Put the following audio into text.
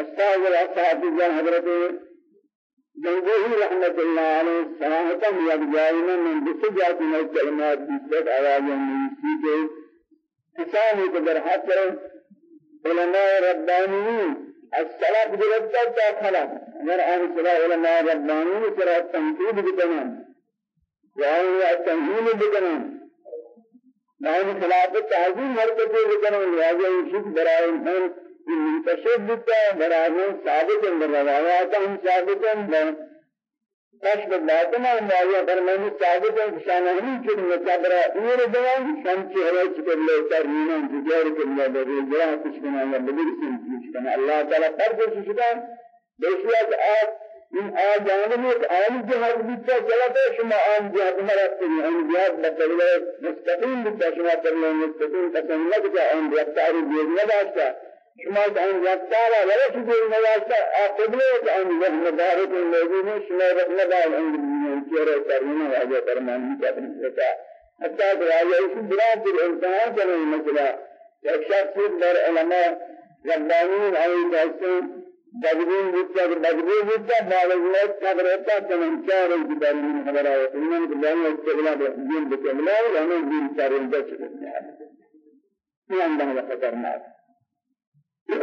أستاذ اصحاب حضرت جنگوہی رحمت اللہ علیہ صراحتاً یک جائنا من بسجات من الکلمات بسجات آوازیں من کے کسانی کو در حسر. علماء ربانیین السلف جلدتا تا خلق اگر آن صلاح علماء ربانیین سرا تنقید بکنن وآن تنہیل بکنن وآن خلاف تعظیم مرکتی بکنن لہذا یہ برائے انسان بتا برابر ثابت روایات ہم ثابت ہیں کشف باطنا مایا فرمانی ثابت ہے شان ہم کہ مصبر امور دوان شان چہرے چکر لے کر نینا جگر کر لے دے جرا کچھ بنا یا بدر سے کچھ بنا اللہ تعالی پر جو شکر بیشیات آپ من آجانب ایک آن جهاد بیتا چلاتا شما آن جهاد مرات کنی. آن جهاد بطلوه مستقیم بیتا شما کرنے مستقیم قسم لگتا آن رفتاری بیز نداشتا شما دان یکتارا ولا تقول نواسا قبلت أن له مبارك الذين شما ربنا دان أن يكير كريم واجه فرمان كابن ستا حتى برايا إيش براد الإنسان كان المسلا يكشف در علماء ربانين أي جالسين بدرين جدا بدرين جدا بالغلط خبرتا كمان كار الجبال من خبرات إنهم كلهم يستقبلون بالدين بكملا ولا من دين